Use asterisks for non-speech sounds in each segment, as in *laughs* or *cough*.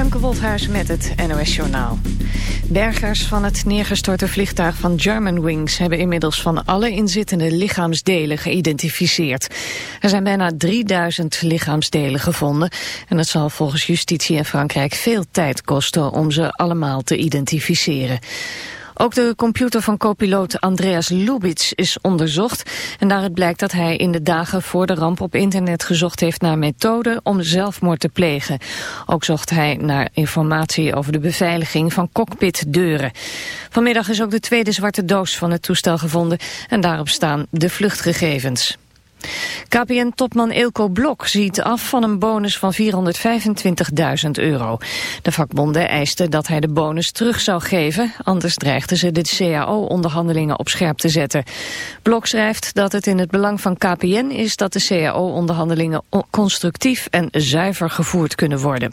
Femke met het NOS Journaal. Bergers van het neergestorte vliegtuig van Germanwings... hebben inmiddels van alle inzittende lichaamsdelen geïdentificeerd. Er zijn bijna 3000 lichaamsdelen gevonden... en het zal volgens justitie in Frankrijk veel tijd kosten... om ze allemaal te identificeren. Ook de computer van co-piloot Andreas Lubitz is onderzocht. En daaruit blijkt dat hij in de dagen voor de ramp op internet gezocht heeft naar methoden om zelfmoord te plegen. Ook zocht hij naar informatie over de beveiliging van cockpitdeuren. Vanmiddag is ook de tweede zwarte doos van het toestel gevonden en daarop staan de vluchtgegevens. KPN-topman Eelco Blok ziet af van een bonus van 425.000 euro. De vakbonden eisten dat hij de bonus terug zou geven, anders dreigden ze de CAO-onderhandelingen op scherp te zetten. Blok schrijft dat het in het belang van KPN is dat de CAO-onderhandelingen constructief en zuiver gevoerd kunnen worden.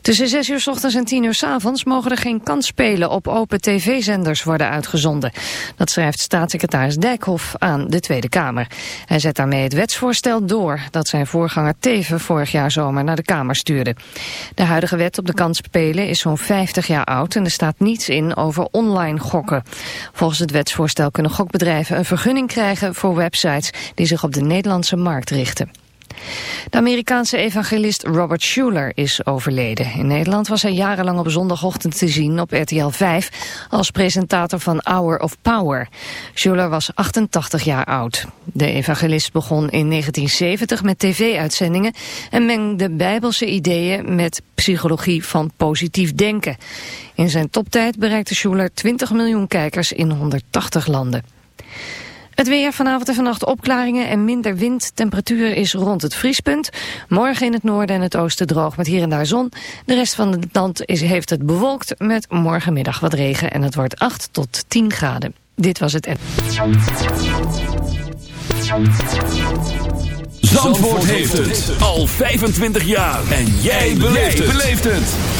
Tussen 6 uur s ochtends en 10 uur s avonds mogen er geen kansspelen op open tv-zenders worden uitgezonden. Dat schrijft staatssecretaris Dijkhoff aan de Tweede Kamer. Hij zet daarmee het wetsvoorstel door dat zijn voorganger Teven vorig jaar zomer naar de Kamer stuurde. De huidige wet op de kansspelen is zo'n 50 jaar oud en er staat niets in over online gokken. Volgens het wetsvoorstel kunnen gokbedrijven een vergunning krijgen voor websites die zich op de Nederlandse markt richten. De Amerikaanse evangelist Robert Schuller is overleden. In Nederland was hij jarenlang op zondagochtend te zien op RTL 5 als presentator van Hour of Power. Schuller was 88 jaar oud. De evangelist begon in 1970 met tv-uitzendingen en mengde bijbelse ideeën met psychologie van positief denken. In zijn toptijd bereikte Schuller 20 miljoen kijkers in 180 landen. Het weer vanavond en vannacht opklaringen en minder wind. Temperatuur is rond het vriespunt. Morgen in het noorden en het oosten droog met hier en daar zon. De rest van het land is, heeft het bewolkt met morgenmiddag wat regen. En het wordt 8 tot 10 graden. Dit was het... Zandvoort heeft het al 25 jaar. En jij beleeft het.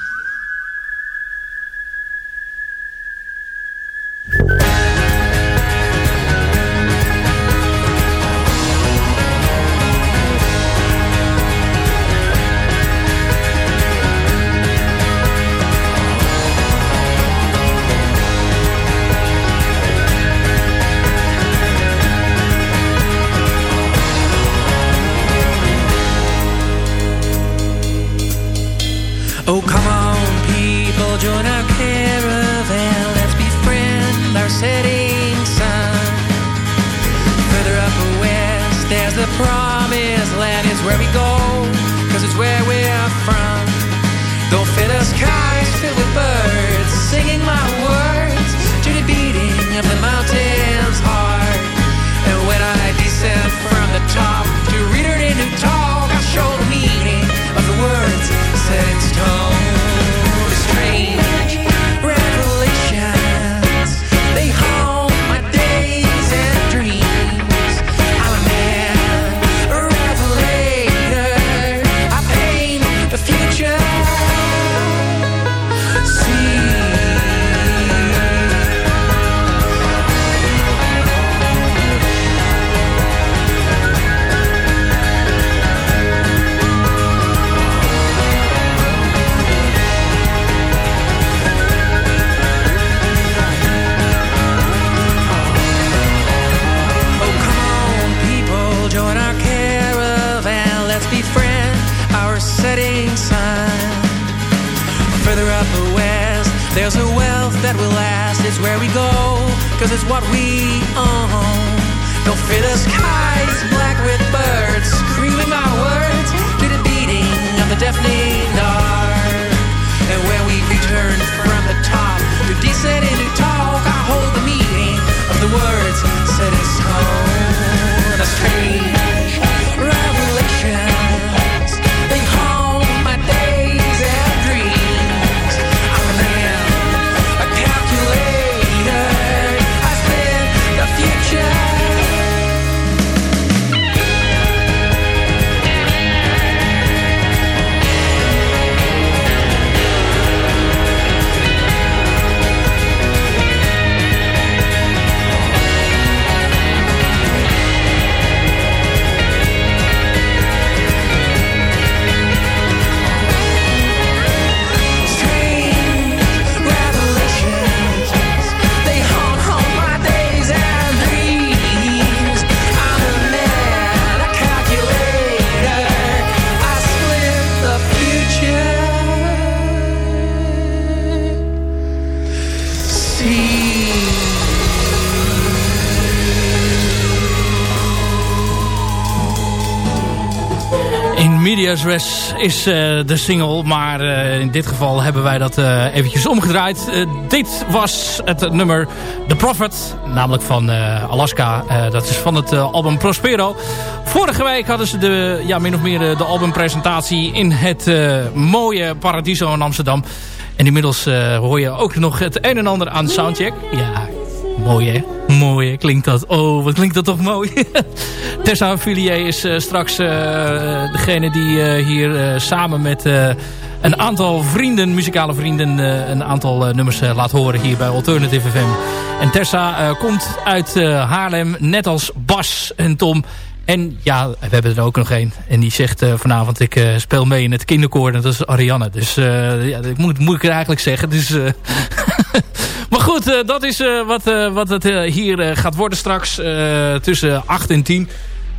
Oh, Res is de single. Maar in dit geval hebben wij dat eventjes omgedraaid. dit was het nummer The Prophet. Namelijk van Alaska. dat is van het album Prospero. Vorige week hadden ze de, ja, min of meer de albumpresentatie in het mooie Paradiso in Amsterdam. En inmiddels hoor je ook nog het een en ander aan Soundcheck. Ja, mooi hè? Mooi klinkt dat. Oh, wat klinkt dat toch mooi. *laughs* Tessa Filier is uh, straks uh, degene die uh, hier samen met een aantal vrienden, muzikale vrienden, een aantal nummers laat horen hier bij Alternative FM. En Tessa komt uit Haarlem, net als Bas en Tom. En ja, we hebben er ook nog één. En die zegt vanavond, ik speel mee in het kinderkoor. En dat is Ariane. Dus ja, dat moet, moet ik er eigenlijk zeggen. Dus *laughs* Maar goed, uh, dat is uh, wat, uh, wat het hier gaat worden straks tussen 8 en 10.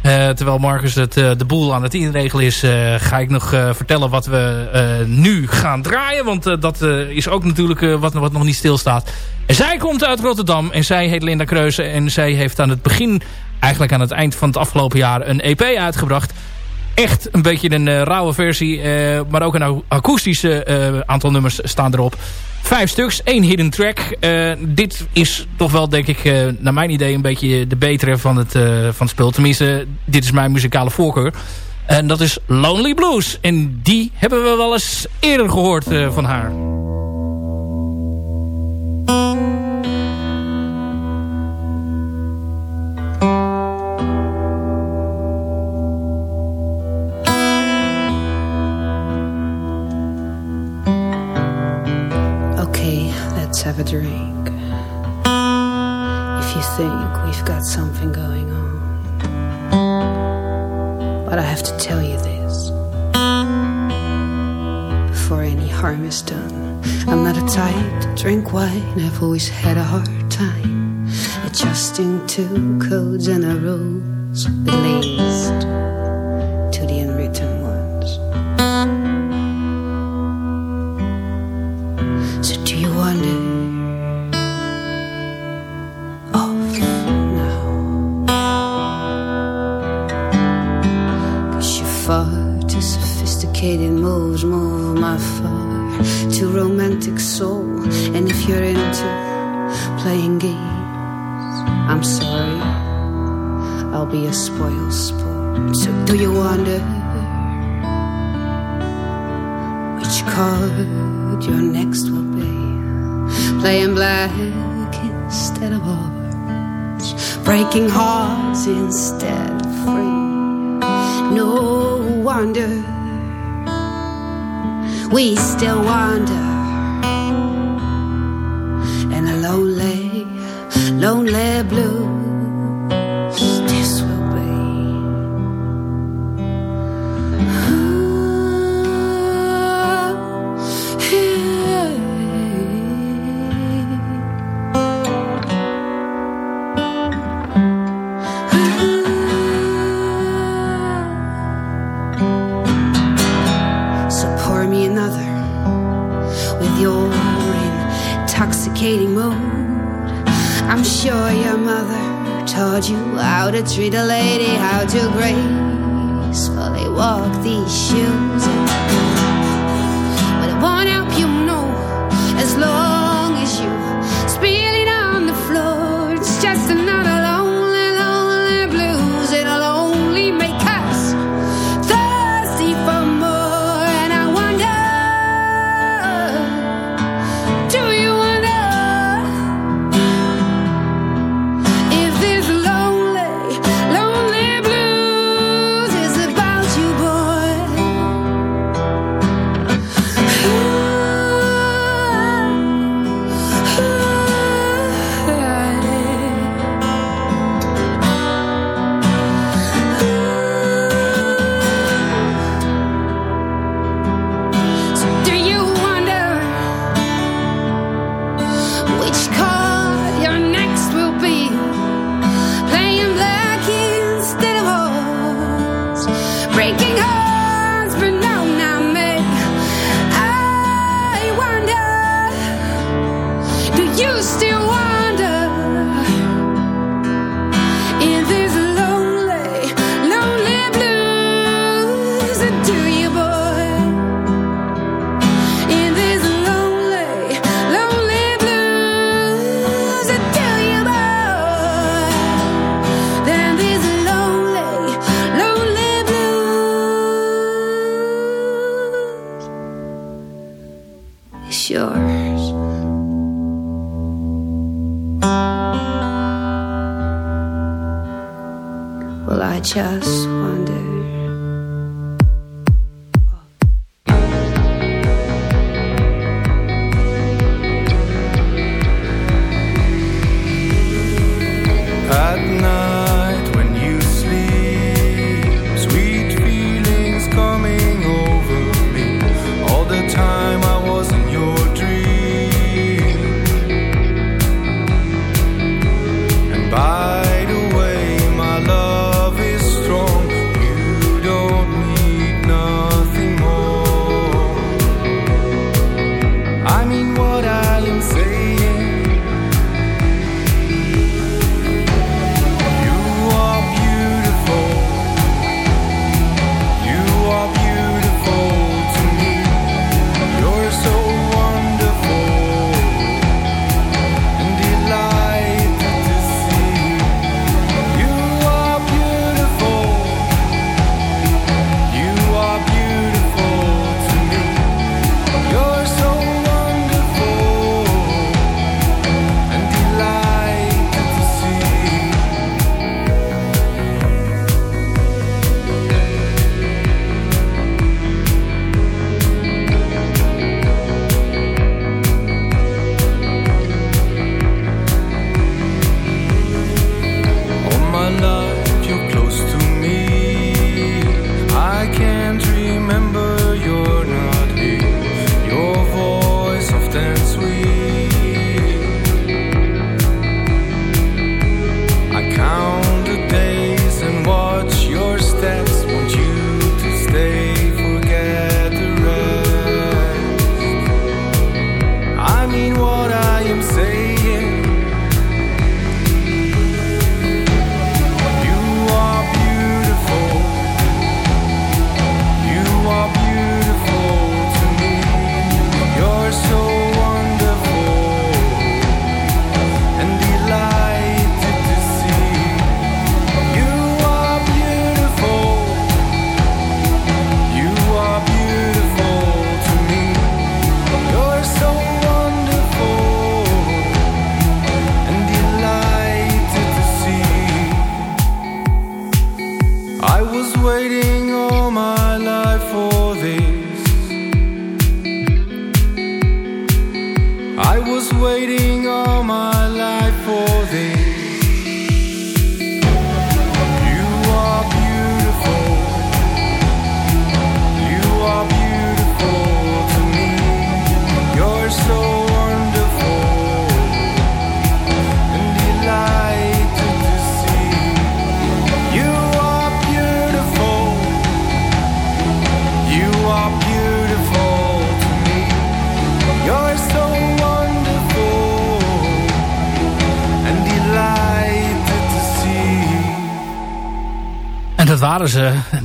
terwijl Marcus het, de boel aan het inregelen is, ga ik nog vertellen wat we nu gaan draaien. Want dat is ook natuurlijk wat, wat nog niet stilstaat. En zij komt uit Rotterdam en zij heet Linda Kreuze. En zij heeft aan het begin, eigenlijk aan het eind van het afgelopen jaar, een EP uitgebracht echt een beetje een uh, rauwe versie. Uh, maar ook een akoestische uh, aantal nummers staan erop. Vijf stuks, één hidden track. Dit is toch wel, denk ik, naar mijn idee... een beetje de betere van het, van het spul. Tenminste, dit is mijn muzikale voorkeur. En dat is Lonely Blues. En die hebben we wel eens eerder gehoord van haar. Have a drink. If you think we've got something going on. But I have to tell you this before any harm is done. I'm not a type to drink wine, I've always had a hard time adjusting to codes and rules, at least we still wander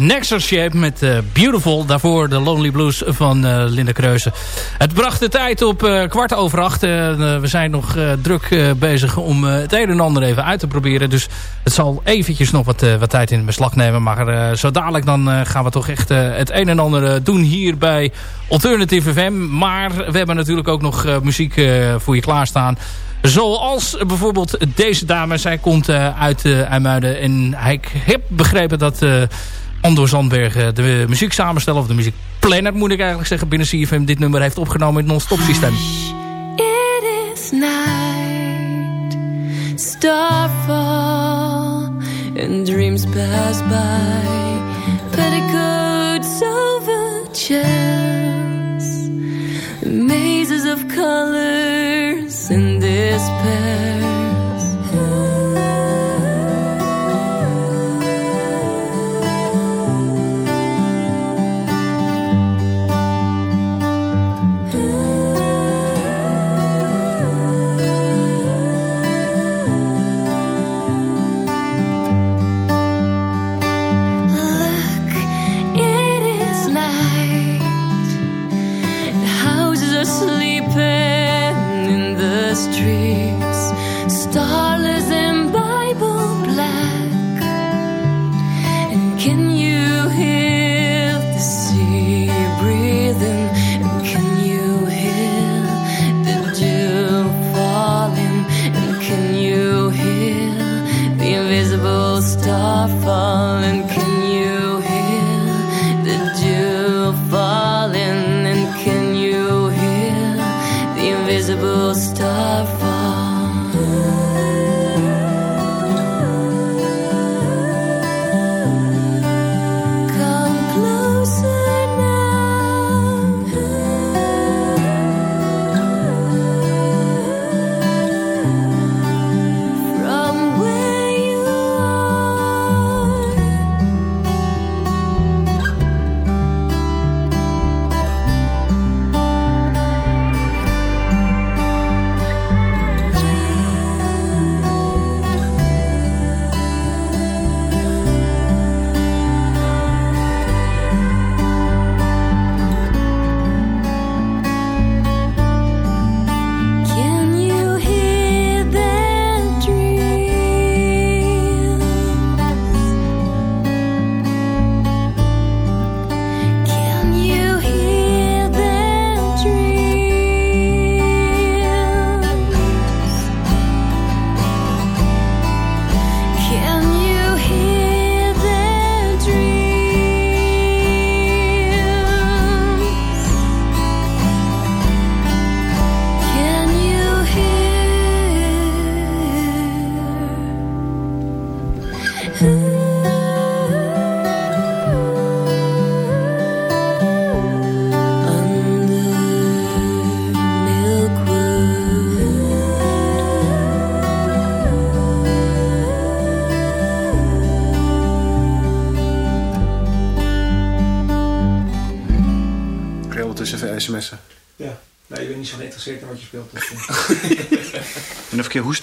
Nexus Shape met uh, Beautiful. Daarvoor de Lonely Blues van uh, Linda Kreuzen. Het bracht de tijd op uh, kwart over acht. we zijn nog druk bezig om het een en ander even uit te proberen. Dus het zal eventjes nog wat, wat tijd in beslag nemen. Maar zo dadelijk dan gaan we toch echt het een en ander doen hier bij Alternative FM. Maar we hebben natuurlijk ook nog muziek voor je klaarstaan. Zoals bijvoorbeeld deze dame. Zij komt uit IJmuiden. En ik heb begrepen dat Andor Zandberg de muziek samenstellen. Of de muziekplanner moet ik eigenlijk zeggen. Binnen CFM dit nummer heeft opgenomen in het non-stop systeem. It is night. Starfall. And dreams pass by. Petticoats over chairs. Mazes of colors in despair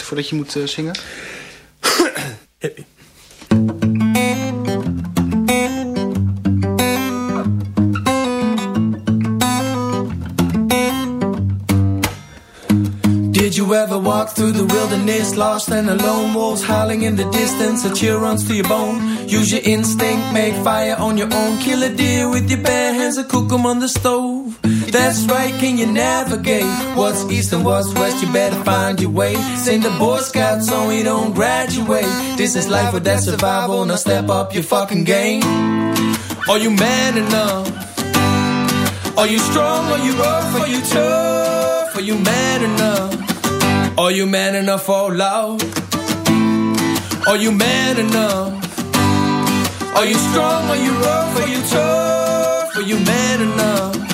voordat je moet uh, zingen? Did you ever walk through the wilderness, lost and alone? Wolves howling in the distance, a chill runs to your bone. Use your instinct, make fire on your own. Kill a deer with your bare hands and cook them on the stove. That's right, can you navigate? What's east and what's west? You better find your way. Send the Boy Scouts so we don't graduate. This is life with that survival. Now step up your fucking game. Are you man enough? Are you strong? Are you rough? Are you tough? Are you man enough? Are you man enough for love? Are you man enough? Are you strong? Are you rough? Are you tough? Are you man enough?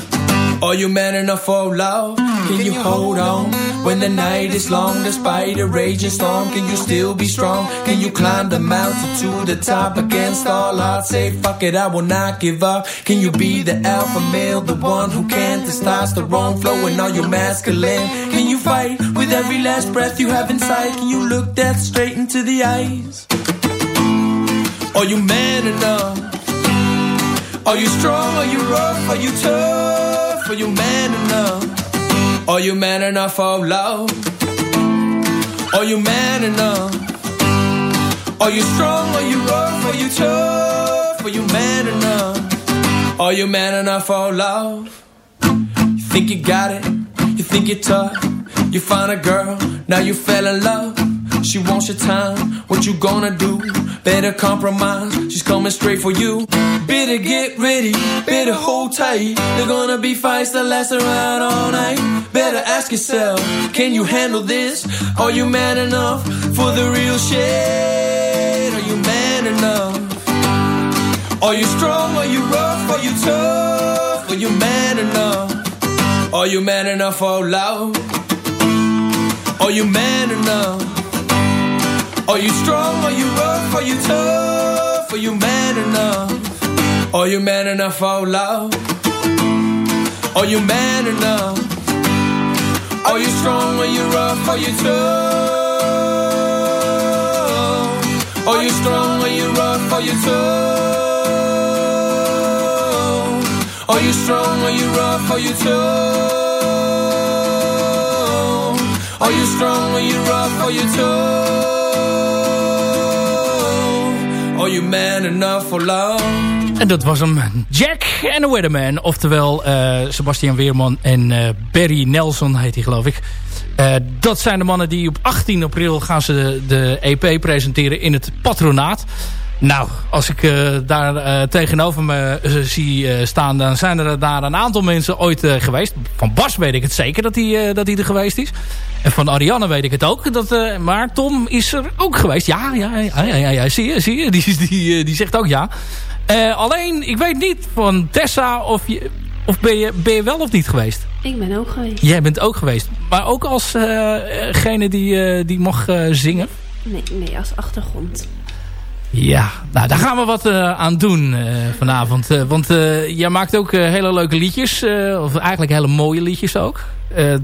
Are you man enough for love? Can you hold on when the night is long despite a raging storm? Can you still be strong? Can you climb the mountain to the top against all odds? Say fuck it, I will not give up. Can you be the alpha male, the one who can't testosterone flowing all your masculine? Can you fight with every last breath you have inside? Can you look death straight into the eyes? Are you man enough? Are you strong? Are you rough? Are you tough? Are you man enough? Are you man enough for love? Are you man enough? Are you strong? Are you rough? Are you tough? Are you man enough? Are you man enough for love? You think you got it? You think you're tough? You find a girl, now you fell in love. She wants your time, what you gonna do? Better compromise, she's coming straight for you. Better get ready, better hold tight. They're gonna be fights that last around all night. Better ask yourself, can you handle this? Are you man enough for the real shit? Are you man enough? Are you strong? Are you rough? Are you tough? Are you man enough? Are you man enough for love? Are you man enough? Are you strong? Are you rough? Are you tough? Are you man enough? Are you man enough for love? Are you man enough? Are you strong? Are you rough? Are you tough? Are you strong? Are you rough? Are you tough? Are you strong? Are you rough? Are you tough? Are you strong? Are you rough? Are you tough? You man enough for love? En dat was hem. Jack en the Weatherman. Oftewel uh, Sebastian Weerman en uh, Barry Nelson heet hij geloof ik. Uh, dat zijn de mannen die op 18 april gaan ze de, de EP presenteren in het patronaat. Nou, als ik uh, daar uh, tegenover me uh, zie staan... dan zijn er daar een aantal mensen ooit geweest. Van Bas weet ik het zeker dat hij dat hij er geweest is. En van Ariane weet ik het ook. Dat, maar Tom is er ook geweest. Ja, ja, ja, ja, ja, ja zie je, zie je. Die, die, die zegt ook ja. alleen, ik weet niet van Tessa of, je, of ben, je, ben je wel of niet geweest? Ik ben ook geweest. Jij bent ook geweest. Maar ook alsgene die, die mocht zingen? Nee, nee, als achtergrond. Ja, nou daar gaan we wat uh, aan doen uh, vanavond. Uh, want jij maakt ook hele leuke liedjes. of eigenlijk hele mooie liedjes ook.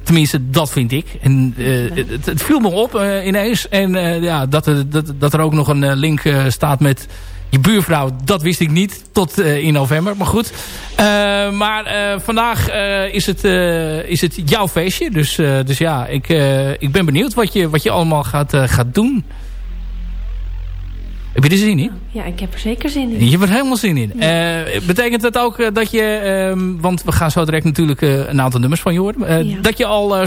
tenminste, dat vind ik. En het, het, viel me op ineens. En ja, dat, dat, dat er ook nog een link staat met je buurvrouw. Dat wist ik niet tot in november. Maar goed. maar vandaag is, het, is het jouw feestje. Dus, dus ja, ik, ik ben benieuwd wat je, wat je allemaal gaat, gaat doen. Heb je er zin in? Ja, ik heb er zeker zin in. Je hebt er helemaal zin in. Ja. Uh, betekent dat ook uh, dat je... Uh, want we gaan zo direct natuurlijk eh, een aantal nummers van je horen. Ja. Dat je al...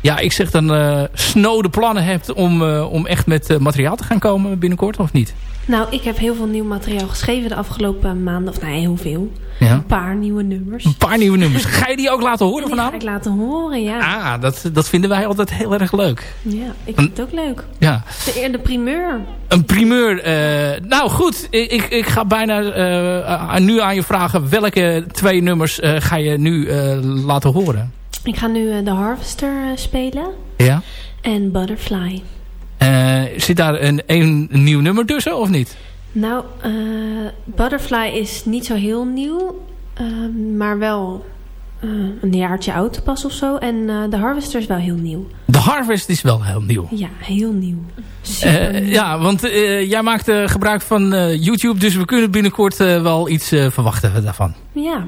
ja, ik zeg dan snode plannen hebt om, om echt met materiaal te gaan komen binnenkort of niet? Nou, ik heb heel veel nieuw materiaal geschreven de afgelopen maanden. Of nee, heel veel. Ja. Een paar nieuwe nummers. Een paar nieuwe nummers. Ga je die ook laten horen vanavond? ga ik laten horen, ja. Ah, dat, dat vinden wij altijd heel erg leuk. Ja, ik vind het ook leuk. Ja. De, de primeur. Een primeur. Uh, nou goed, ik, ik ga bijna uh, nu aan je vragen... welke twee nummers uh, ga je nu laten horen? Ik ga nu The Harvester spelen. Ja. En Butterfly. Uh, zit daar een, een, nieuw nummer tussen of niet? Nou, uh, Butterfly is niet zo heel nieuw. Uh, maar wel een jaartje oud pas of zo. En de Harvester is wel heel nieuw. De Harvest is wel heel nieuw? Ja, heel nieuw. ja, want jij maakt gebruik van YouTube. Dus we kunnen binnenkort wel iets verwachten daarvan. Ja,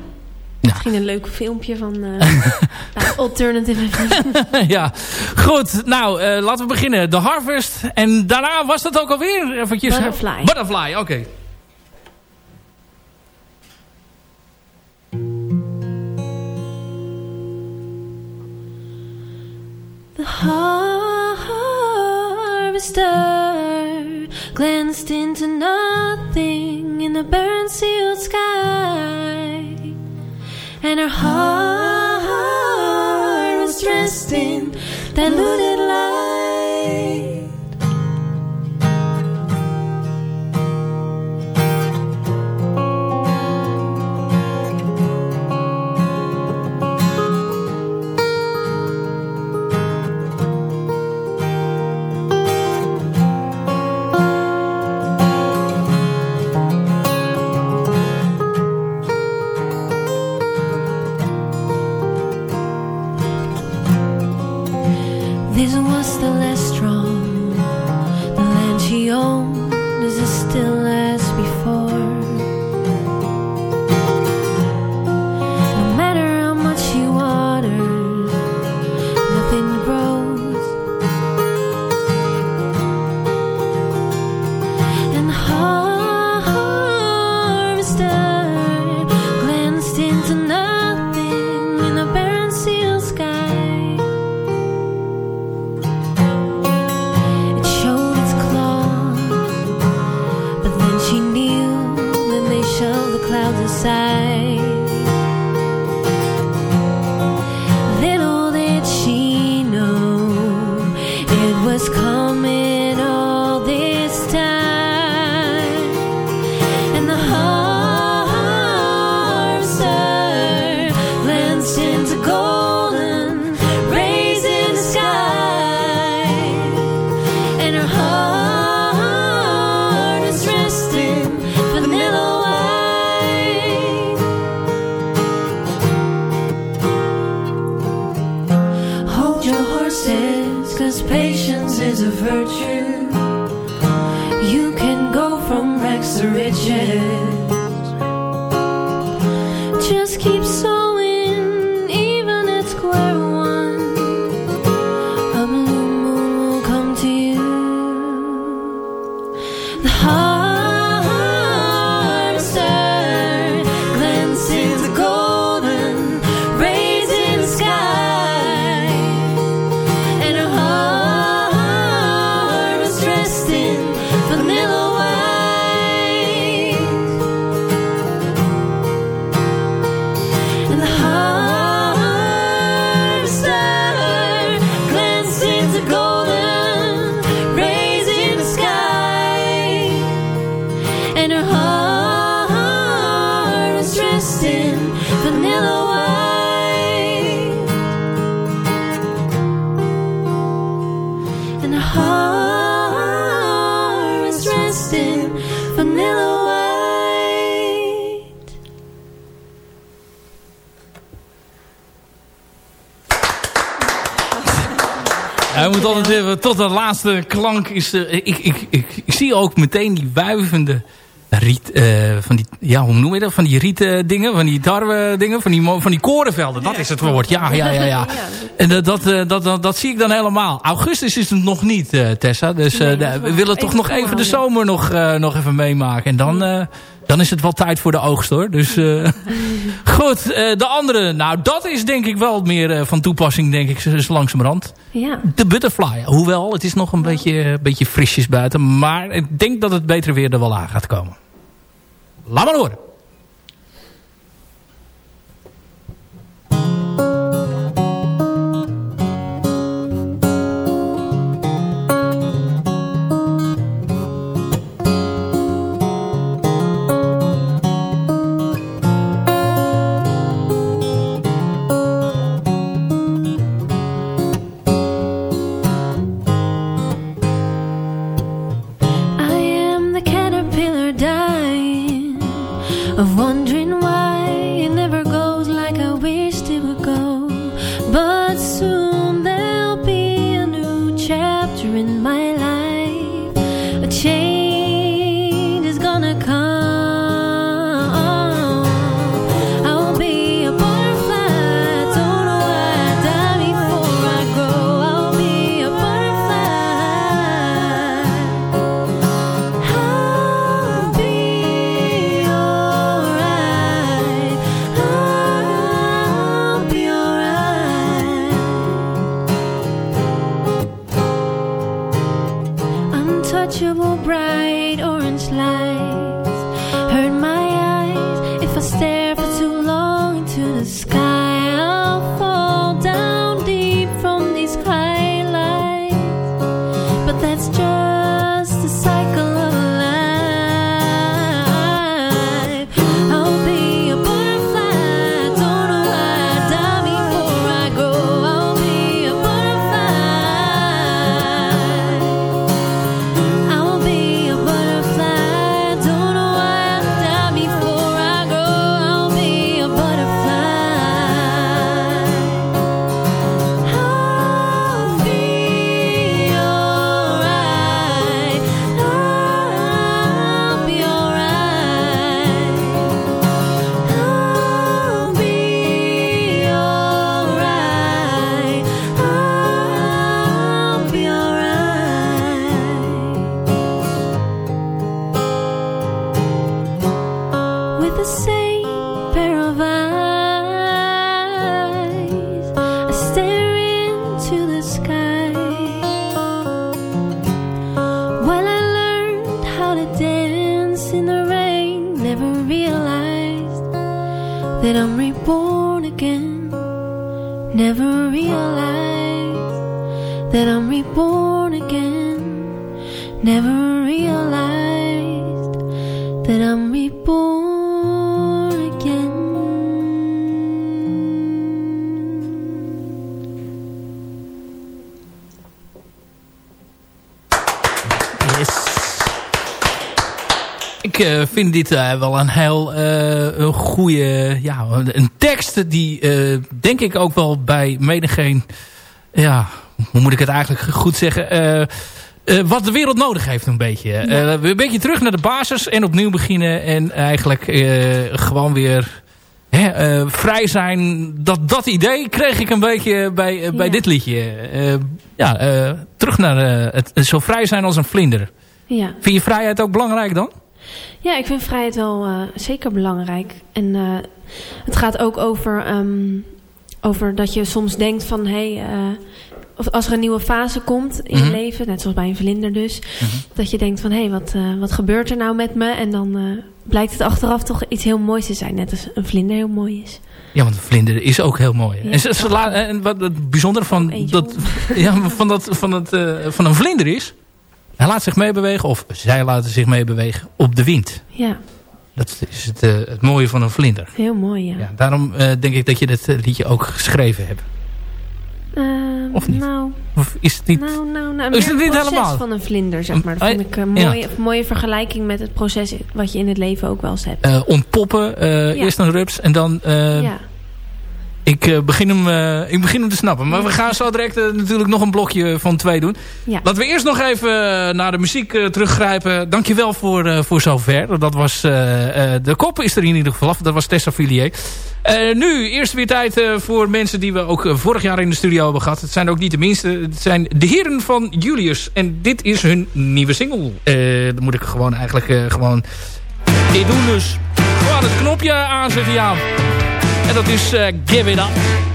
Misschien een leuk filmpje van uh, *laughs* Alternative *laughs* Ja, goed. Nou, uh, laten we beginnen. The Harvest. En daarna was dat ook alweer eventjes... Butterfly. Butterfly, oké. Okay. The harvester glanced into nothing in the barren sealed sky. And her heart was dressed in diluted light. Tot de laatste klank is... Uh, ik, ik, ik, ik, zie ook meteen die wuivende riet... Uh, van die, ja, hoe noem je dat? Van die riet dingen, van die tarwe dingen, van die, van die korenvelden. Dat is het woord. Ja, ja, ja. ja. *laughs* En dat, dat, dat, dat, dat zie ik dan helemaal. Augustus is het nog niet, Tessa. Dus we willen toch nog even de zomer nog, nog even meemaken. En dan dan is het wel tijd voor de oogst hoor. Dus uh, *laughs* goed, uh, de andere, nou dat is denk ik wel meer uh, van toepassing denk ik zo langzamerhand. Ja. De butterfly, hoewel het is nog een beetje, beetje frisjes buiten. Maar ik denk dat het beter weer er wel aan gaat komen. Laat maar horen. Uh, vind dit uh, wel een heel uh, een goede... Ja, een tekst die denk ik ook wel bij menigeen... Ja, hoe moet ik het eigenlijk goed zeggen... wat de wereld nodig heeft een beetje. Ja. een beetje terug naar de basis en opnieuw beginnen. En eigenlijk gewoon weer hè, vrij zijn. Dat, dat idee kreeg ik een beetje bij, bij dit liedje. ja, terug naar het zo vrij zijn als een vlinder. Ja. Vind je vrijheid ook belangrijk dan? Ja, ik vind vrijheid wel uh, zeker belangrijk. En uh, het gaat ook over, um, over dat je soms denkt van... Hey, uh, of als er een nieuwe fase komt in mm -hmm. je mhm. leven, net zoals bij een vlinder dus... Mm -hmm. dat je denkt van, hé, hey, wat, wat gebeurt er nou met me? En dan blijkt het achteraf toch iets heel moois te zijn. Net als een vlinder heel mooi is. Ja, want een vlinder is ook heel mooi. Ja, en, ze, ze en wat het bijzondere van, dat, *laughs* ja, van, dat, van, het, van een vlinder is... Hij laat zich meebewegen of zij laten zich meebewegen op de wind. Ja. Dat is het, het mooie van een vlinder. Heel mooi, ja. ja daarom denk ik dat je dit liedje ook geschreven hebt. Uh, of niet? Nou, of is het niet, nou, nou, nou, is het niet helemaal? van een vlinder, zeg maar. Dat vond ik een mooie, ja. mooie vergelijking met het proces wat je in het leven ook wel eens hebt. ontpoppen, ja. eerst een rups en dan... ja. Ik, uh, begin hem, uh, ik begin hem te snappen. Maar we gaan zo direct uh, natuurlijk nog een blokje van twee doen. Ja. Laten we eerst nog even naar de muziek teruggrijpen. Dankjewel voor, voor zover. Dat was, de kop is er in ieder geval af. Dat was Tessa Villiers. nu eerst weer tijd voor mensen die we ook vorig jaar in de studio hebben gehad. Het zijn ook niet de minste. Het zijn de heren van Julius. En dit is hun nieuwe single. dat moet ik gewoon eigenlijk gewoon dit doen. Dus gewoon het knopje aanzetten, ja. En dat is uh, Give It Up.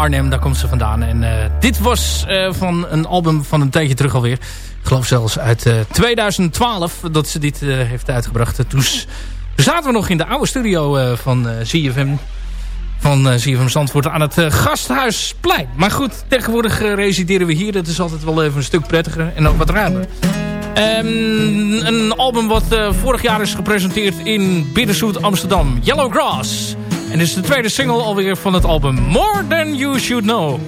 Arnhem, daar komt ze vandaan. En uh, dit was uh, van een album van een tijdje terug alweer. Ik geloof zelfs uit uh, 2012 dat ze dit heeft uitgebracht. Toen zaten we nog in de oude studio van ZFM. Van ZFM Zandvoort aan het Gasthuisplein. Maar goed, tegenwoordig resideren we hier. Dat is altijd wel even een stuk prettiger en ook wat ruimer. Um, een album wat vorig jaar is gepresenteerd in Biddenshoed Amsterdam. Yellow Grass. En dit is de tweede single alweer van het album More Than You Should Know.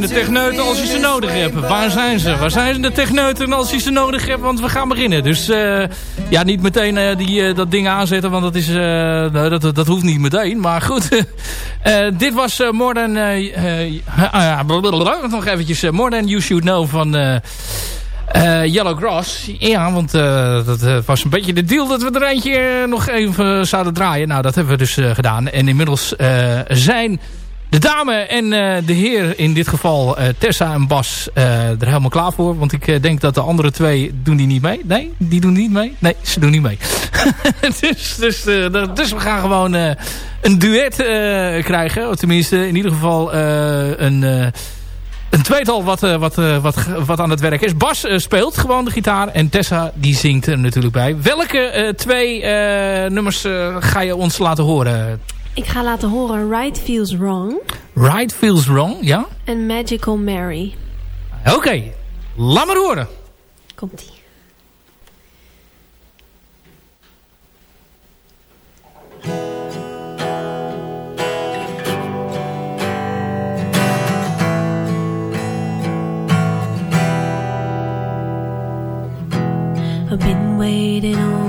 Zijn de techneuten als je ze nodig hebt? Waar zijn ze? Waar zijn de techneuten als je ze nodig hebt? Want we gaan beginnen. Dus uh, ja, niet meteen uh, die, uh, dat ding aanzetten. Want dat, is, dat, dat hoeft niet meteen. Maar goed, *laughs* dit was More Than... nog eventjes More Than You Should Know van... Yellow Grass. Ja, want dat was een beetje de deal dat we er eentje nog even zouden draaien. Nou, dat hebben we dus gedaan. En inmiddels zijn de dame en de heer, in dit geval Tessa en Bas, er helemaal klaar voor. Want ik denk dat de andere twee, doen die niet mee? Nee, die doen niet mee? Nee, ze doen niet mee. *laughs* dus, dus, dus we gaan gewoon een duet krijgen. Tenminste, in ieder geval een een tweetal wat, wat, wat, wat aan het werk is. Bas speelt gewoon de gitaar en Tessa die zingt er natuurlijk bij. Welke twee nummers ga je ons laten horen? Ik ga laten horen Right Feels Wrong. Right Feels Wrong, ja. En Magical Mary. Oké, okay. laat maar horen. Komt-ie. I've been waiting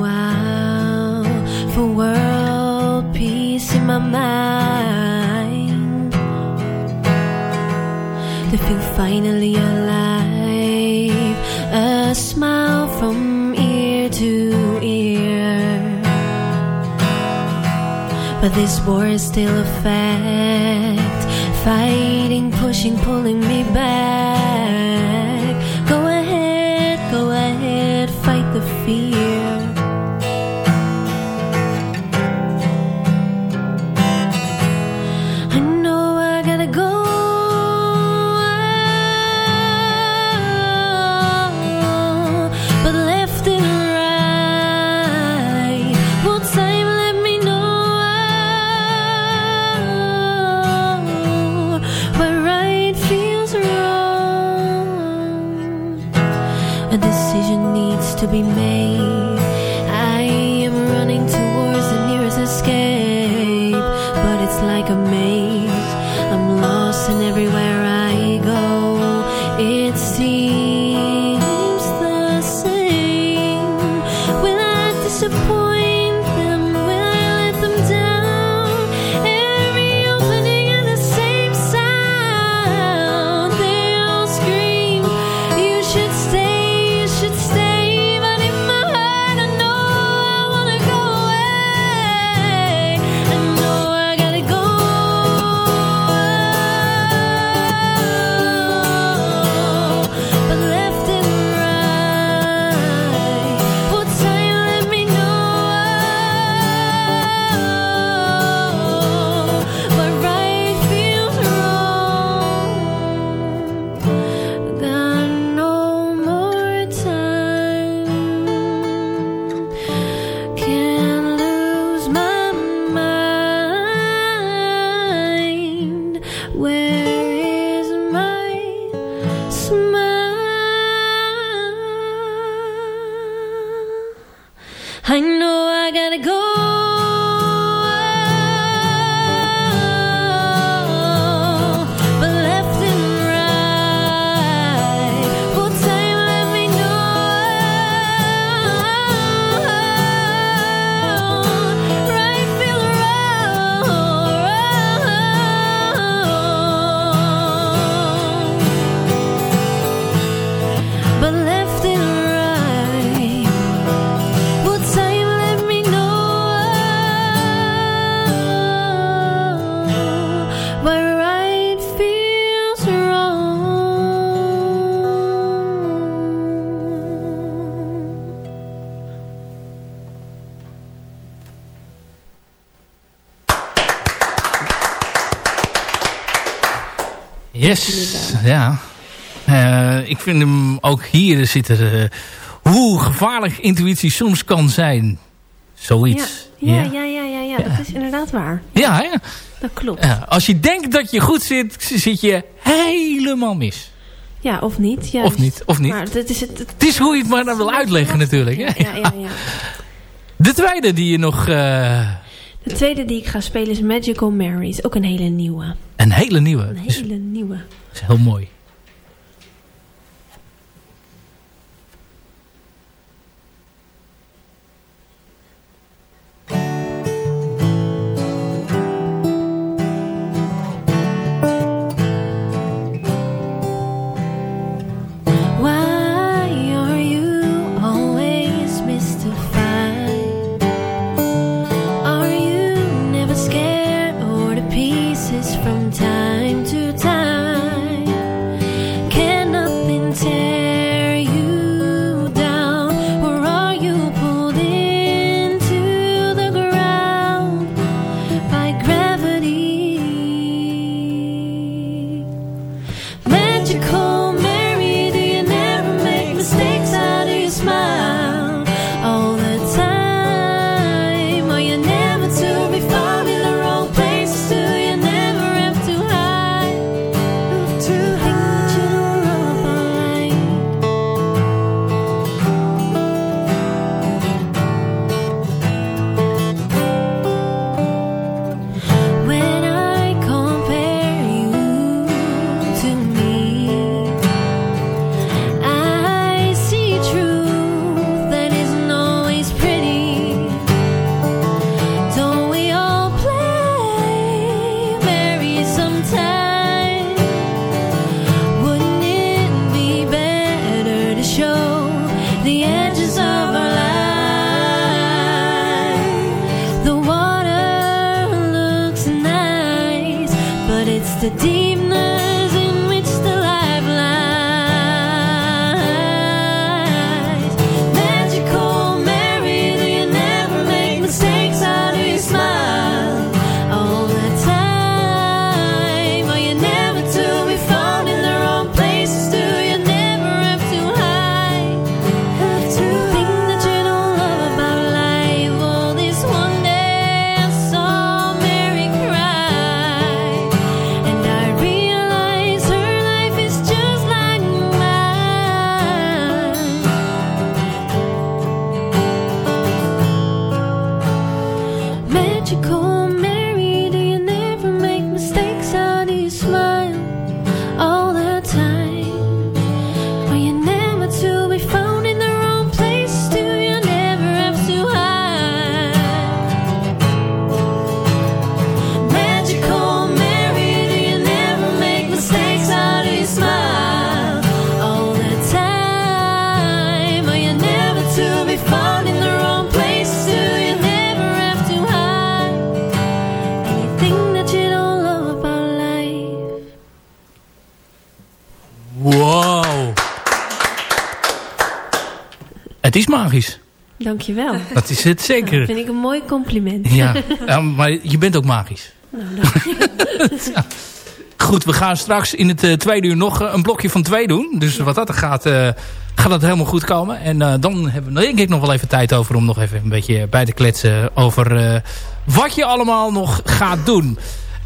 to feel finally alive, a smile from ear to ear. But this war is still a fact, fighting, pushing, pulling me back. Ja. Eh, ik vind hem ook hier zitten... eh, hoe gevaarlijk intuïtie soms kan zijn. Zoiets. Ja, ja, ja, ja, ja, dat is inderdaad waar. Ja, hè? Dat klopt. Ja, als je denkt dat je goed zit, zit je helemaal mis. Ja, of niet. Ja, Of niet, of niet. Maar dat is het, het Het is hoe je het maar dan wil uitleggen natuurlijk. Ja, ja, ja. *laughs* De tweede die je nog... eh, De De tweede die ik ga spelen is Magical Mary. Is ook een hele nieuwe. Een hele nieuwe. Een hele nieuwe. Dat is heel mooi. Het is magisch. Dankjewel. Dat is het zeker. Dat vind ik een mooi compliment. Ja, ja maar je bent ook magisch. Nou, Goed, we gaan straks in het uh, tweede uur nog uh, een blokje van twee doen. Dus wat dat er gaat, uh, gaat dat helemaal goed komen. En dan hebben we denk ik nog wel even tijd over om nog even een beetje bij te kletsen over wat je allemaal nog gaat doen.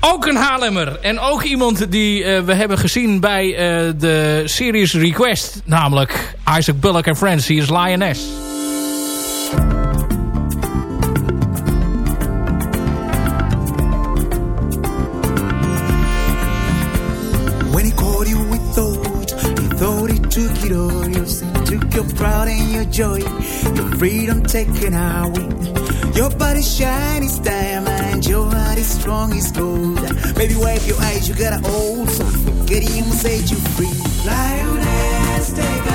Ook een Haarlemmer. En ook iemand die uh, we hebben gezien bij uh, de Serious Request. Namelijk Isaac Bullock en Friends. Hier is Lioness. When he called you with thought, he thought he took it all. You took your pride and your joy, your freedom taken away. Your body's shiny as diamond, your heart is strong as gold. Baby, wipe your eyes, you got an old soul. Forget him will set you free. Lioness, take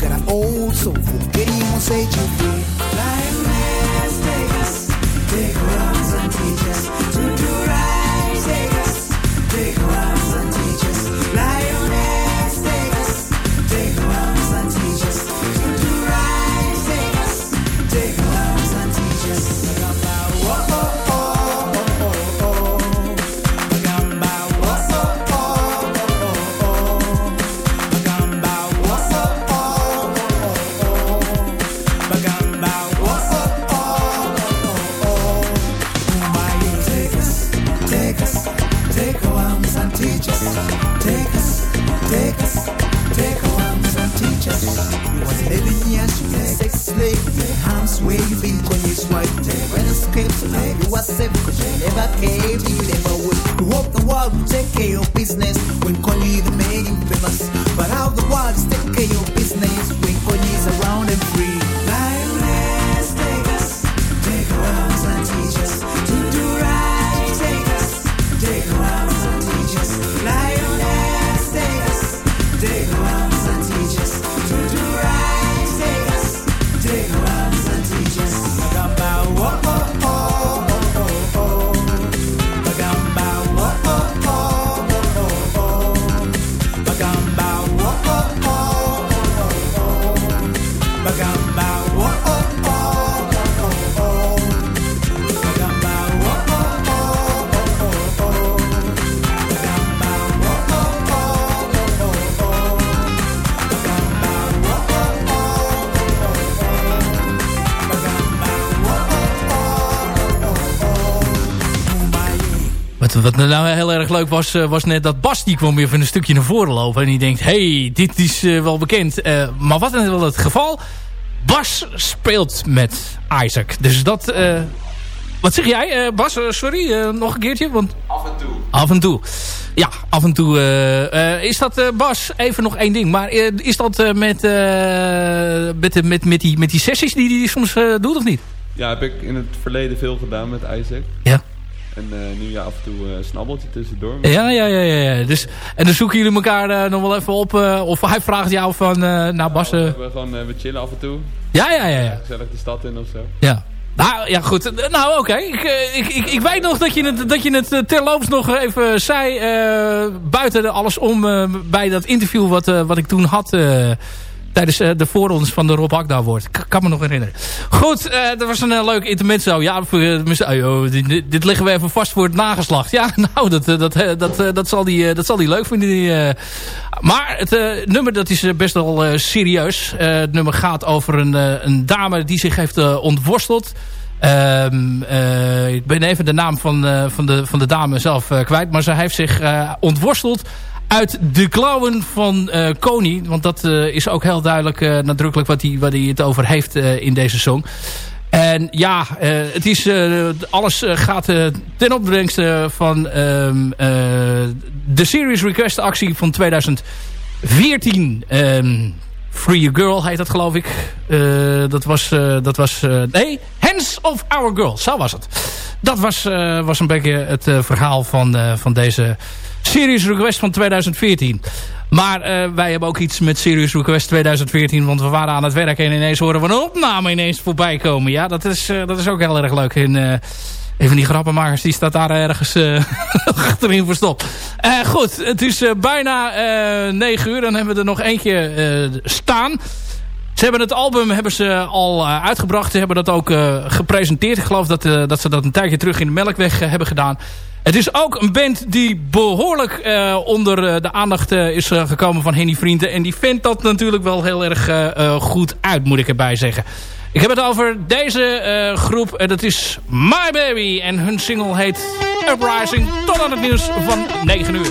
got an old soul. Queríamos ser was 11 years, you been sex slave. Hands where you been when you swipe. When escape, so now you are safe. You never caved, you never would. You hope the world will take care of business. When Kanye the Wat, nou heel erg leuk was, eh, was net dat Bas die kwam weer van een stukje naar voren lopen. En die denkt, hey, dit is eh, wel bekend. Eh, maar wat is wel het geval? Bas speelt met Isaac. Dus dat... eh, wat zeg jij, eh, Bas? Sorry, eh, nog een keertje. Want... Af en toe. Af en toe. Ja, af en toe. eh, eh, is dat, eh, Bas, even nog één ding. Maar is dat eh, met, eh, met, met, met, die, met die sessies die hij soms eh, doet of niet? Ja, heb ik in het verleden veel gedaan met Isaac. Ja. En eh, nu ja, af en toe een snabbeltje tussendoor. Maar Ja, ja, ja, ja. ja. Dus, en dan zoeken jullie elkaar eh, nog wel even op. of hij vraagt jou van, nou Bas... eh, we, gewoon, we chillen af en toe. ja, ja, ja, ja. Gezellig de stad in of zo. Ja. Nou, ja, goed. Nou, oké. Ik, ik, ik, ik weet nog dat je het, dat je het terloops nog even zei... buiten alles om bij dat interview wat, wat ik toen had... tijdens eh, de voorrondes van de Rob Hakda. Ik kan me nog herinneren. Goed, eh dat was een uh, leuk intermezzo. Ja, joh, dit, dit- leggen we even vast voor het nageslacht. Ja, *laughs* nou, dat, dat, dat, dat, zal, die, dat zal die leuk vinden. Die. Maar het nummer dat is best wel serieus. Het nummer gaat over een, een dame die zich heeft ontworsteld. Ehm, eh, ik ben even de naam van, van, de, van de dame zelf kwijt. Maar ze heeft zich ontworsteld uit de klauwen van eh Koning. Want dat eh, is ook heel duidelijk eh, nadrukkelijk wat hij wat het over heeft in deze song. En ja, het is, alles gaat ten opbrengste van ehm, eh, de Serious Request actie van 2014. Ehm, Free Your Girl heet dat geloof ik. Dat was, dat was nee, Hands of Our Girl, zo was het. Dat was, was een beetje het verhaal van, van deze Serious Request van 2014. Maar eh, wij hebben ook iets met Serious Request 2014. Want we waren aan het werk en ineens horen we een opname ineens voorbij komen. Ja, dat is, eh, dat is ook heel erg leuk. En, eh, een van die grappenmakers die staat daar ergens eh, *laughs* achterin verstopt. Eh, goed, het is eh, bijna eh 9 uur. Dan hebben we er nog eentje eh, staan. Ze hebben het album hebben ze al eh, uitgebracht. Ze hebben dat ook eh, gepresenteerd. Ik geloof dat, eh, dat ze dat een tijdje terug in de Melkweg eh, hebben gedaan. Het is ook een band die behoorlijk eh, onder eh, de aandacht eh, is gekomen van Henny Vrienden. En die vindt dat natuurlijk wel heel erg goed uit, moet ik erbij zeggen. Ik heb het over deze groep. Dat is My Baby. En hun single heet Uprising. Tot aan het nieuws van 9 uur.